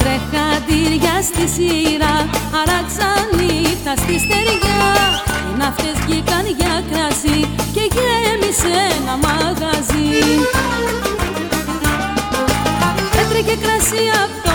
Τρέχα τυριά στη σειρά, άραξαν τα στη στεριά. Οι ναύτες βγήκαν για κρασί και γέμισε ένα μαγαζί. Έτρεχε κρασί απ'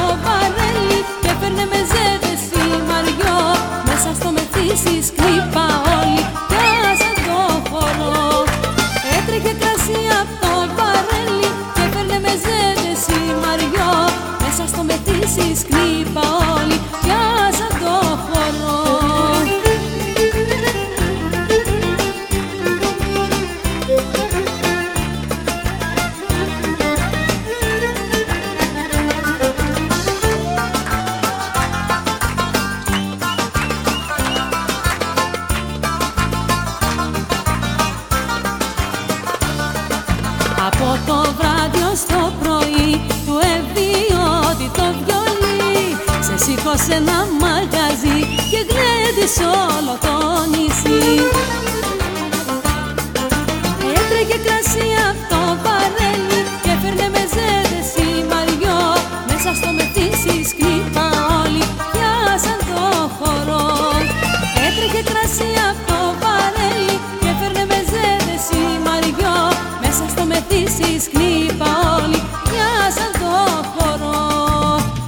Από το βράδυ ως το πρωί του ευδιώτη το βιολί Σε σήκωσε ένα μαγαζί και γλέντησε όλο το νησί Έτρεγε κρασί το παρέλι και φέρνε με ζέδες μαριό. Μέσα στο μετήσι σκρύπα όλοι πιάσαν το χώρο Έτρεγε κρασί αυτό